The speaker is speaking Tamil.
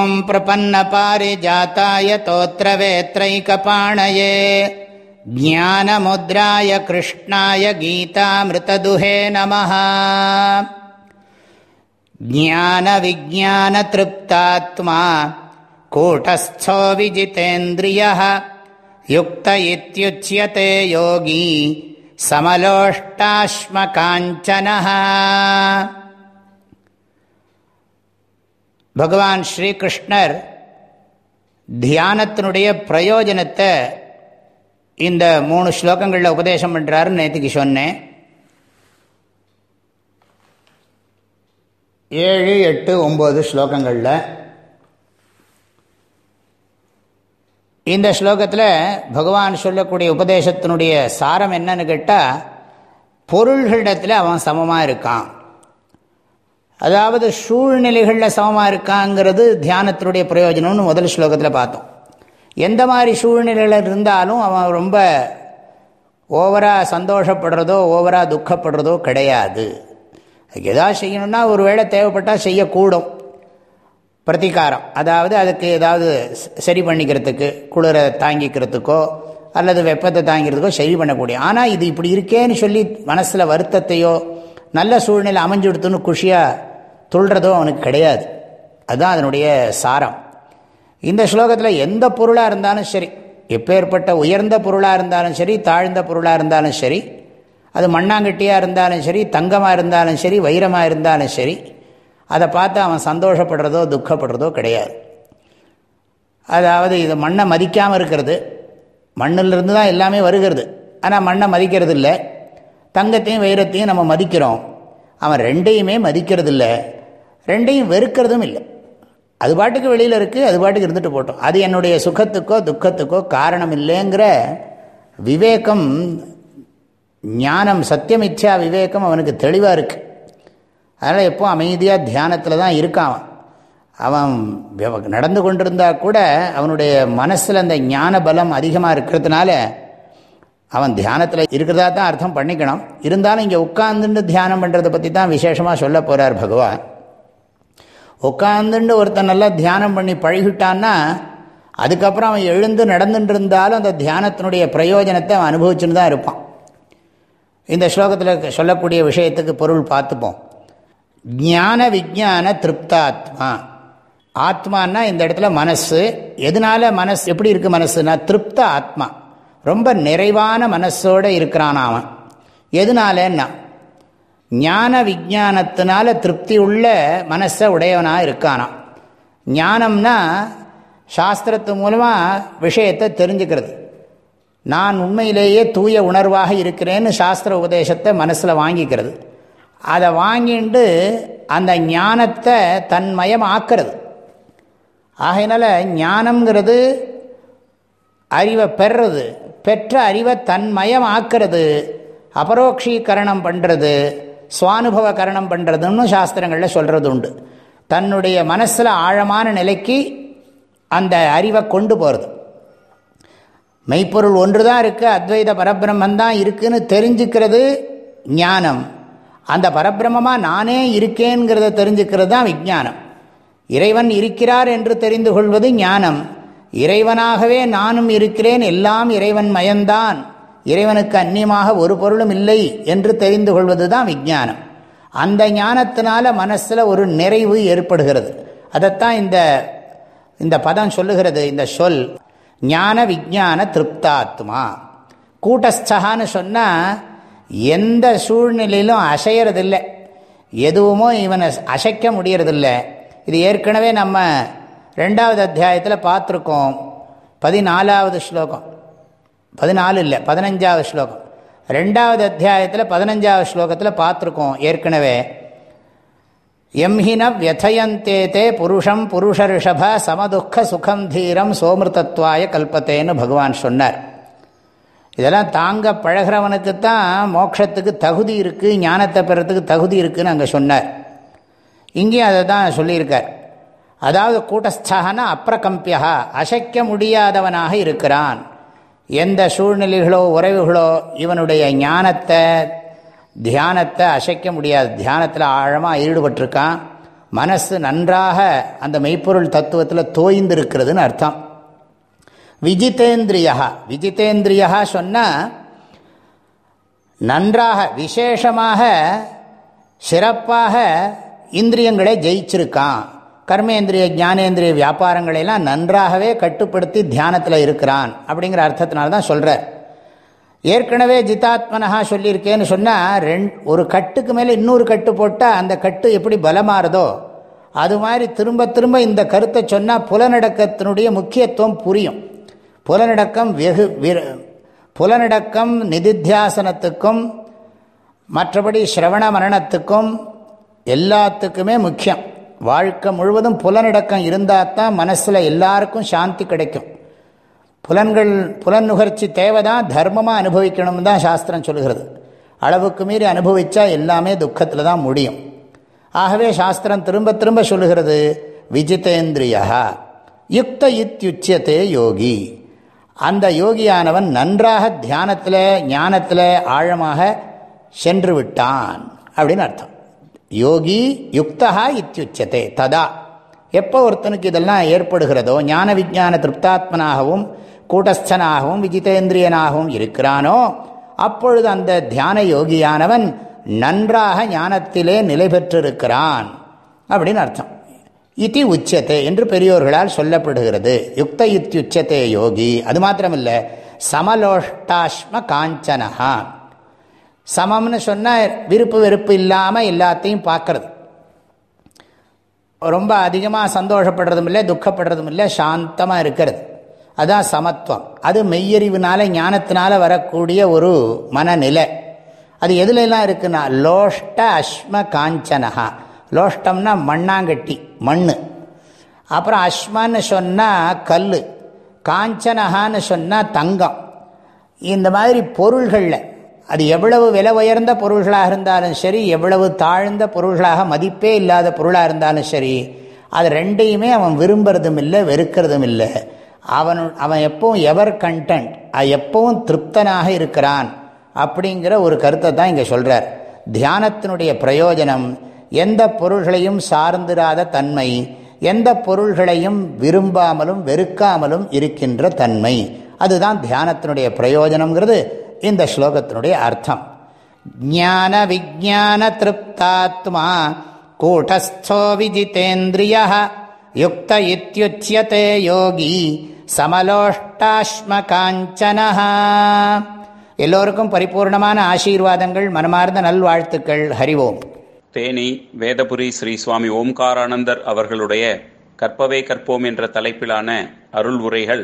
ॐ प्रपन्नपारिजाताय तोत्रवेत्रैकपाणये ज्ञानमुद्राय कृष्णाय गीतामृतदुहे नमः ज्ञानविज्ञानतृप्तात्मा कूटस्थो विजितेन्द्रियः युक्त इत्युच्यते योगी समलोष्टाश्मकाञ्चनः பகவான் ஸ்ரீகிருஷ்ணர் தியானத்தினுடைய பிரயோஜனத்தை இந்த மூணு ஸ்லோகங்களில் உபதேசம் பண்ணுறாருன்னு நேற்றுக்கு சொன்னேன். ஏழு எட்டு ஒம்பது ஸ்லோகங்களில் இந்த ஸ்லோகத்தில் பகவான் சொல்லக்கூடிய உபதேசத்தினுடைய சாரம் என்னன்னு கேட்டால் பொருள்களிடத்தில் அவன் சமமாக இருக்கான். அதாவது சூழ்நிலைகளில் சமமாக இருக்காங்கிறது தியானத்தினுடைய பிரயோஜனம்னு முதல் ஸ்லோகத்தில் பார்த்தோம். எந்த மாதிரி சூழ்நிலையில் இருந்தாலும் அவன் ரொம்ப ஓவராக சந்தோஷப்படுறதோ ஓவராக துக்கப்படுறதோ கிடையாது. எதாவது செய்யணும்னா ஒரு வேளை தேவைப்பட்டால் செய்யக்கூடும். பிரதிகாரம். அதாவது அதுக்கு ஏதாவது சரி பண்ணிக்கிறதுக்கு குளிரை தாங்கிக்கிறதுக்கோ அல்லது வெப்பத்தை தாங்கிறதுக்கோ சரி பண்ணக்கூடிய. ஆனால் இது இப்படி இருக்கேன்னு சொல்லி மனசில் வருத்தத்தையோ நல்ல சூழ்நிலை அமைஞ்சு கொடுத்துன்னு குஷியாக துள்றதோ அவனுக்கு கிடையாது. அதுதான் அதனுடைய சாரம். இந்த ஸ்லோகத்தில் எந்த பொருளாக இருந்தாலும் சரி எப்பேற்பட்ட உயர்ந்த பொருளாக இருந்தாலும் சரி தாழ்ந்த பொருளாக இருந்தாலும் சரி அது மண்ணாங்கட்டியாக இருந்தாலும் சரி தங்கமாக இருந்தாலும் சரி வைரமாக இருந்தாலும் சரி அதை பார்த்து அவன் சந்தோஷப்படுறதோ துக்கப்படுறதோ கிடையாது. அதாவது இது மண்ணை மதிக்காமல் இருக்கிறது. மண்ணிலிருந்து தான் எல்லாமே வருகிறது. ஆனால் மண்ணை மதிக்கிறது இல்லை தங்கத்தையும் வைரத்தையும் நம்ம மதிக்கிறோம். அவன் ரெண்டையுமே மதிக்கிறது இல்லை ரெண்டையும் வெறுக்கிறதும் இல்லை. அது பாட்டுக்கு வெளியில் இருக்குது அது பாட்டுக்கு இருந்துட்டு போட்டோம். அது என்னுடைய சுகத்துக்கோ துக்கத்துக்கோ காரணம் இல்லைங்கிற விவேகம் ஞானம் சத்தியமிச்சா விவேகம் அவனுக்கு தெளிவாக இருக்குது அதனால் எப்போ அமைதியாக தியானத்தில் தான் இருக்கான் அவன். நடந்து கொண்டிருந்தா கூட அவனுடைய மனசில் அந்த ஞான பலம் அதிகமாக இருக்கிறதுனால அவன் தியானத்தில் இருக்கிறதா தான் அர்த்தம் பண்ணிக்கணும். இருந்தாலும் இங்கே உட்கார்ந்துட்டு தியானம் பண்ணுறதை பற்றி தான் விசேஷமாக சொல்ல போகிறார் பகவான். உட்காந்துண்டு ஒருத்தன் நல்லா தியானம் பண்ணி பழகிட்டான்னா அதுக்கப்புறம் அவன் எழுந்து நடந்துட்டு இருந்தாலும் அந்த தியானத்தினுடைய பிரயோஜனத்தை அவன் அனுபவிச்சுன்னு தான் இருப்பான். இந்த ஸ்லோகத்தில் சொல்லக்கூடிய விஷயத்துக்கு பொருள் பார்த்துப்போம். ஞான விஜான திருப்தாத்மா. ஆத்மானா இந்த இடத்துல மனசு. எதனால மனசு எப்படி இருக்குது மனசுனா திருப்த ஆத்மா. ரொம்ப நிறைவான மனசோடு இருக்கிறான் அவன். எதனாலன்னா ஞான விஜானத்தினால திருப்தி உள்ள மனசை உடையவனாக இருக்கானான் ஞானம்னா சாஸ்திரத்து மூலமாக விஷயத்தை தெரிஞ்சுக்கிறது. நான் உண்மையிலேயே தூய உணர்வாக இருக்கிறேன்னு சாஸ்திர உபதேசத்தை மனசில் வாங்கிக்கிறது. அதை வாங்கிட்டு அந்த ஞானத்தை தன்மயம் ஆக்கிறது. ஆகையினால ஞானம்ங்கிறது அறிவை பெறுறது பெற்ற அறிவை தன்மயம் ஆக்கிறது அபரோக்ஷீகரணம் பண்ணுறது சுவானுபவ கரணம் பண்ணுறதுன்னு சாஸ்திரங்களில் சொல்கிறது உண்டு தன்னுடைய மனசில் ஆழமான நிலைக்கு அந்த அறிவை கொண்டு போகிறது மெய்ப்பொருள் ஒன்று தான் இருக்குது அத்வைத பரபிரம்மன் தான் இருக்குதுன்னு தெரிஞ்சுக்கிறது ஞானம். அந்த பரபிரமமாக நானே இருக்கேங்கிறத தெரிஞ்சுக்கிறது தான் விஜானம் இறைவன் இருக்கிறார் என்று தெரிந்து கொள்வது ஞானம். இறைவனாகவே நானும் இருக்கிறேன் எல்லாம் இறைவன் மயந்தான். இறைவனுக்கு அந்நியமாக ஒரு பொருளும் இல்லை என்று தெரிந்து கொள்வது தான் விஜானம் அந்த ஞானத்தினால மனசில் ஒரு நிறைவு ஏற்படுகிறது. அதைத்தான் இந்த இந்த பதம் சொல்லுகிறது இந்த சொல் ஞான விஜான திருப்தாத்மா. கூட்டஸ்தகான்னு சொன்னால் எந்த சூழ்நிலையிலும் அசையறதில்லை. எதுவுமோ இவனை அசைக்க முடியறதில்லை. இது ஏற்கனவே நம்ம ரெண்டாவது அத்தியாயத்தில் பார்த்துருக்கோம். பதினாலாவது ஸ்லோகம். பதினாலு இல்லை பதினஞ்சாவது ஸ்லோகம். ரெண்டாவது அத்தியாயத்தில் பதினஞ்சாவது ஸ்லோகத்தில் பார்த்துருக்கோம் ஏற்கனவே. எம்ஹின வியதயந்தே தே புருஷம் புருஷ ரிஷப சமதுக்க சுகம் தீரம் சோமிருத்தத்வாய கல்பத்தேன்னு பகவான் சொன்னார். இதெல்லாம் தாங்க பழகிறவனுக்கு தான் மோட்சத்துக்கு தகுதி இருக்குது ஞானத்தை பெறத்துக்கு தகுதி இருக்குதுன்னு அங்கே சொன்னார். இங்கேயும் அதை தான் சொல்லியிருக்கார். அதாவது கூட்டஸ்தான அப்ரகம்பியா அசைக்க முடியாதவனாக இருக்கிறான். எந்த சூழ்நிலைகளோ உறவுகளோ இவனுடைய ஞானத்தை தியானத்தை அசைக்க முடியாது. தியானத்தில் ஆழமாக ஈடுபட்டிருக்கான். மனசு நன்றாக அந்த மெய்ப்பொருள் தத்துவத்தில் தோய்ந்திருக்கிறதுன்னு அர்த்தம். விஜிதேந்திரியா விஜிதேந்திரியா சொன்னால் நன்றாக விசேஷமாக சிறப்பாக இந்திரியங்களை ஜெயிச்சிருக்கான். கர்மேந்திரிய ஞானேந்திரிய வியாபாரங்களையெல்லாம் நன்றாகவே கட்டுப்படுத்தி தியானத்தில் இருக்கிறான் அப்படிங்கிற அர்த்தத்தினால்தான் சொல்கிறார் ஏற்கனவே ஜிதாத்மனஹா சொல்லியிருக்கேன்னு சொன்னால் ரெண் ஒரு கட்டுக்கு மேலே இன்னொரு கட்டு போட்டால் அந்த கட்டு எப்படி பலமாறுதோ அது மாதிரி திரும்ப திரும்ப இந்த கருத்தை சொன்னால் புலநடக்கத்தினுடைய முக்கியத்துவம் புரியும். புலநடக்கம் வெகு புலநடக்கம் நிதித்தியாசனத்துக்கும் மற்றபடி ஸ்ரவண மரணத்துக்கும் எல்லாத்துக்குமே முக்கியம். வாழ்க்கை முழுவதும் புலனடக்கம் இருந்தால் தான் மனசில் எல்லாருக்கும் சாந்தி கிடைக்கும். புலன்கள் புலன் நுகர்ச்சி தேவை தான் தர்மமாக அனுபவிக்கணும்னு தான் சாஸ்திரம் சொல்கிறது அளவுக்கு மீறி அனுபவித்தா எல்லாமே துக்கத்தில் தான் முடியும். ஆகவே சாஸ்திரம் திரும்ப திரும்ப சொல்லுகிறது விஜிதேந்திரியா யுக்த இத்தியுச்சியத்தே யோகி. அந்த யோகியானவன் நன்றாக தியானத்தில் ஞானத்தில் ஆழமாக சென்று விட்டான் அப்படின்னு அர்த்தம். யோகி யுக்தா இத்தியுச்சதே ததா. எப்போ ஒருத்தனுக்கு இதெல்லாம் ஏற்படுகிறதோ ஞான விஜான திருப்தாத்மனாகவும் கூட்டஸ்தனாகவும் விஜிதேந்திரியனாகவும் இருக்கிறானோ அப்பொழுது அந்த தியான யோகியானவன் நன்றாக ஞானத்திலே நிலை பெற்றிருக்கிறான். அப்படின்னு அர்த்தம். இத்தி உச்சத்தை என்று பெரியோர்களால் சொல்லப்படுகிறது. யுக்த இத்தியுச்சத்தே யோகி. அது மாத்திரமில்லை சமலோஷ்டாஷ்ம காஞ்சனகா சமம்னு சொன்னால் விருப்பு வெறுப்பு இல்லாமல் எல்லாத்தையும் பார்க்கறது. ரொம்ப அதிகமாக சந்தோஷப்படுறதும் இல்லை துக்கப்படுறதும் இல்லை சாந்தமாக இருக்கிறது. அதுதான் சமத்துவம். அது மெய்யறிவுனால ஞானத்தினால வரக்கூடிய ஒரு மனநிலை. அது எதுலெல்லாம் இருக்குன்னா லோஷ்ட அஸ்ம காஞ்சனஹா. லோஷ்டம்னா மண்ணாங்கட்டி மண் அப்புறம் அஸ்மன்னு சொன்னால் கல் காஞ்சனஹான்னு சொன்னால் தங்கம். இந்த மாதிரி பொருள்களில் அது எவ்வளவு விலை உயர்ந்த பொருள்களாக இருந்தாலும் சரி எவ்வளவு தாழ்ந்த பொருள்களாக மதிப்பே இல்லாத பொருளாக இருந்தாலும் சரி அது ரெண்டையுமே அவன் விரும்புறதும் இல்லை வெறுக்கிறதும் இல்லை. அவன் அவன் எப்பவும் எவர் கண்டென்ட் எப்பவும் திருப்தனாக இருக்கிறான் அப்படிங்கிற ஒரு கருத்தை தான் இங்கே சொல்கிறார் தியானத்தினுடைய பிரயோஜனம் எந்த பொருள்களையும் சார்ந்திராத தன்மை எந்த பொருள்களையும் விரும்பாமலும் வெறுக்காமலும் இருக்கின்ற தன்மை. அதுதான் தியானத்தினுடைய பிரயோஜனம்ங்கிறது. இந்த ஸ்லோகத்தினுடைய அர்த்தம். ஞான விஜான திருப்தாத்மா கூட்டஸ்தோ விஜிதேந்திரிய யுக்த இத்தியுச்சியதே யோகி சமலோஷ்டாஷ்ம காஞ்சனா எல்லோருக்கும் பரிபூர்ணமான ஆசீர்வாதங்கள் மனமார்ந்த நல்வாழ்த்துக்கள் ஹரிவோம் தேனி வேதபுரி ஸ்ரீ சுவாமி ஓம்காரானந்தர் அவர்களுடைய கற்பவே கற்போம் என்ற தலைப்பிலான அருள் உரைகள்